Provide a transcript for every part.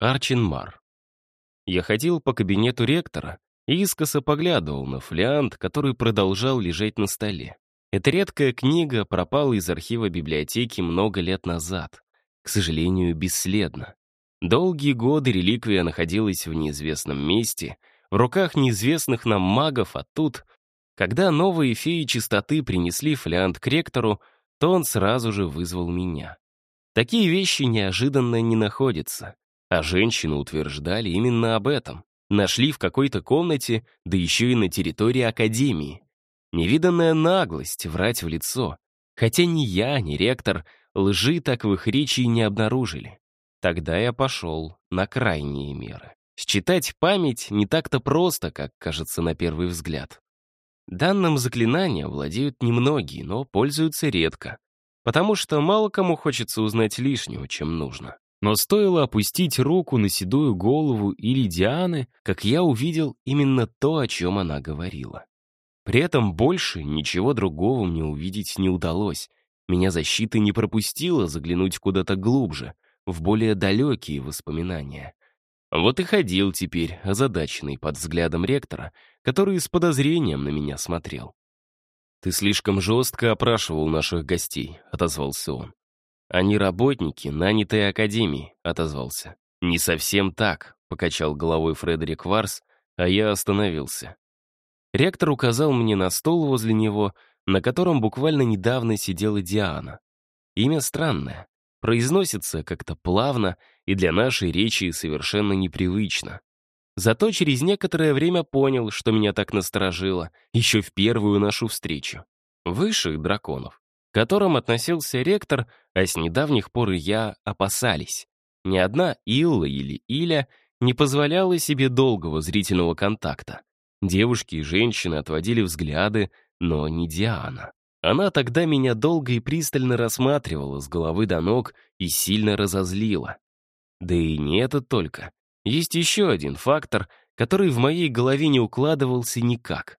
Арчин Мар. Я ходил по кабинету ректора и искоса поглядывал на флиант, который продолжал лежать на столе. Эта редкая книга пропала из архива библиотеки много лет назад. К сожалению, бесследно. Долгие годы реликвия находилась в неизвестном месте, в руках неизвестных нам магов, а тут, когда новые феи чистоты принесли флиант к ректору, то он сразу же вызвал меня. Такие вещи неожиданно не находятся, а женщины утверждали именно об этом. Нашли в какой-то комнате, да еще и на территории Академии. Невиданная наглость врать в лицо. Хотя ни я, ни ректор лжи так в их речи не обнаружили. Тогда я пошел на крайние меры. Считать память не так-то просто, как кажется на первый взгляд. Данным заклинанием владеют немногие, но пользуются редко, потому что мало кому хочется узнать лишнего, чем нужно. Но стоило опустить руку на седую голову или Дианы, как я увидел именно то, о чем она говорила. При этом больше ничего другого мне увидеть не удалось. Меня защита не пропустила заглянуть куда-то глубже, в более далекие воспоминания. Вот и ходил теперь, озадаченный под взглядом ректора, который с подозрением на меня смотрел. «Ты слишком жестко опрашивал наших гостей», — отозвался он. «Они работники, нанятые Академией», — отозвался. «Не совсем так», — покачал головой Фредерик Варс, а я остановился. Ректор указал мне на стол возле него, на котором буквально недавно сидела Диана. Имя странное. Произносится как-то плавно и для нашей речи совершенно непривычно. Зато через некоторое время понял, что меня так насторожило, еще в первую нашу встречу. Высших драконов, к которым относился ректор, а с недавних пор и я, опасались. Ни одна Илла или Иля не позволяла себе долгого зрительного контакта. Девушки и женщины отводили взгляды, но не Диана. Она тогда меня долго и пристально рассматривала с головы до ног и сильно разозлила. Да и не это только. Есть еще один фактор, который в моей голове не укладывался никак.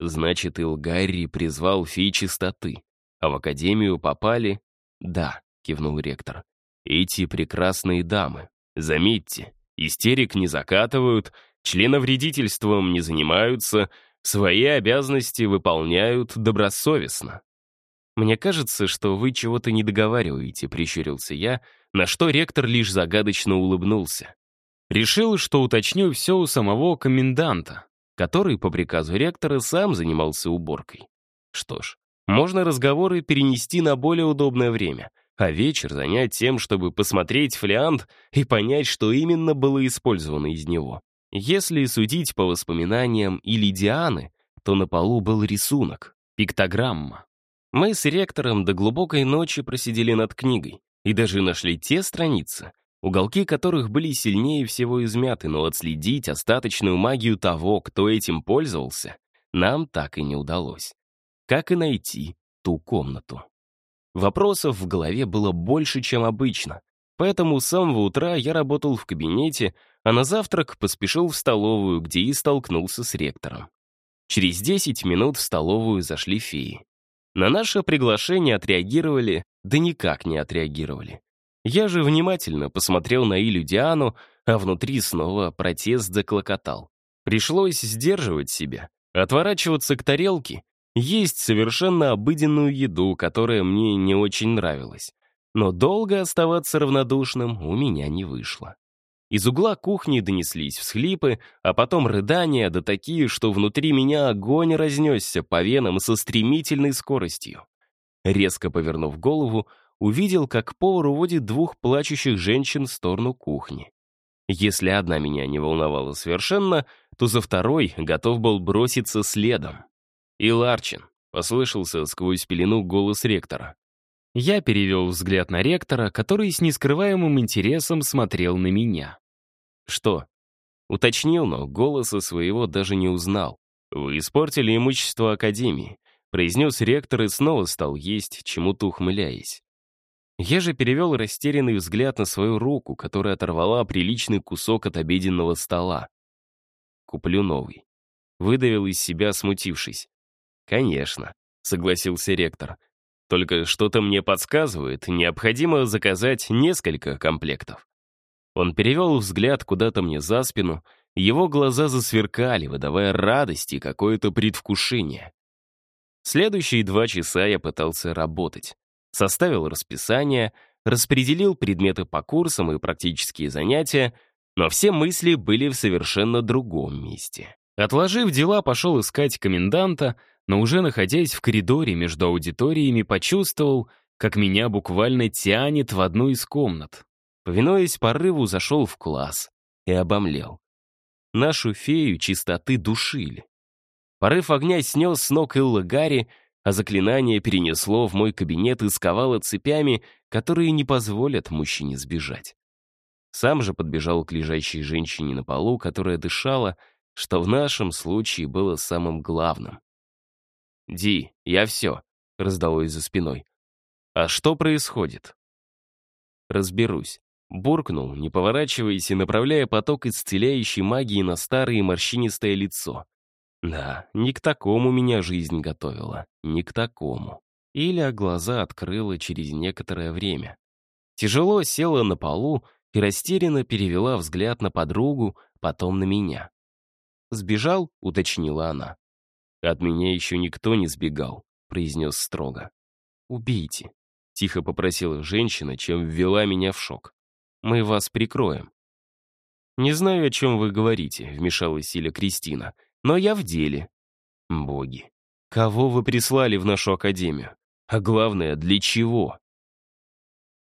Значит, Илгарри призвал фей чистоты, а в академию попали... Да, кивнул ректор. Эти прекрасные дамы. Заметьте, истерик не закатывают, членовредительством не занимаются, Свои обязанности выполняют добросовестно. «Мне кажется, что вы чего-то не договариваете», — прищурился я, на что ректор лишь загадочно улыбнулся. Решил, что уточню все у самого коменданта, который по приказу ректора сам занимался уборкой. Что ж, можно разговоры перенести на более удобное время, а вечер занять тем, чтобы посмотреть флиант и понять, что именно было использовано из него. Если судить по воспоминаниям или Дианы, то на полу был рисунок, пиктограмма. Мы с ректором до глубокой ночи просидели над книгой и даже нашли те страницы, уголки которых были сильнее всего измяты, но отследить остаточную магию того, кто этим пользовался, нам так и не удалось. Как и найти ту комнату. Вопросов в голове было больше, чем обычно, поэтому с самого утра я работал в кабинете, а на завтрак поспешил в столовую, где и столкнулся с ректором. Через 10 минут в столовую зашли феи. На наше приглашение отреагировали, да никак не отреагировали. Я же внимательно посмотрел на Илю Диану, а внутри снова протест заклокотал. Пришлось сдерживать себя, отворачиваться к тарелке, есть совершенно обыденную еду, которая мне не очень нравилась. Но долго оставаться равнодушным у меня не вышло. Из угла кухни донеслись всхлипы, а потом рыдания, да такие, что внутри меня огонь разнесся по венам со стремительной скоростью. Резко повернув голову, увидел, как повар уводит двух плачущих женщин в сторону кухни. Если одна меня не волновала совершенно, то за второй готов был броситься следом. «И Ларчин», — послышался сквозь пелену голос ректора. Я перевел взгляд на ректора, который с нескрываемым интересом смотрел на меня. «Что?» Уточнил, но голоса своего даже не узнал. «Вы испортили имущество Академии», произнес ректор и снова стал есть, чему-то ухмыляясь. Я же перевел растерянный взгляд на свою руку, которая оторвала приличный кусок от обеденного стола. «Куплю новый». Выдавил из себя, смутившись. «Конечно», — согласился ректор. «Только что-то мне подсказывает, необходимо заказать несколько комплектов». Он перевел взгляд куда-то мне за спину, его глаза засверкали, выдавая радость и какое-то предвкушение. Следующие два часа я пытался работать. Составил расписание, распределил предметы по курсам и практические занятия, но все мысли были в совершенно другом месте. Отложив дела, пошел искать коменданта, но уже находясь в коридоре между аудиториями, почувствовал, как меня буквально тянет в одну из комнат. Повинуясь порыву, зашел в класс и обомлел. Нашу фею чистоты душили. Порыв огня снес с ног Илла Гарри, а заклинание перенесло в мой кабинет и сковало цепями, которые не позволят мужчине сбежать. Сам же подбежал к лежащей женщине на полу, которая дышала, что в нашем случае было самым главным. «Ди, я все», — раздалось за спиной. «А что происходит?» «Разберусь», — буркнул, не поворачиваясь и направляя поток исцеляющей магии на старое морщинистое лицо. Да, не к такому меня жизнь готовила, не к такому. Илья глаза открыла через некоторое время. Тяжело села на полу и растерянно перевела взгляд на подругу, потом на меня. «Сбежал?» — уточнила она. «От меня еще никто не сбегал», — произнес строго. «Убейте», — тихо попросила женщина, чем ввела меня в шок. «Мы вас прикроем». «Не знаю, о чем вы говорите», — вмешалась Силя Кристина, «но я в деле». «Боги, кого вы прислали в нашу академию? А главное, для чего?»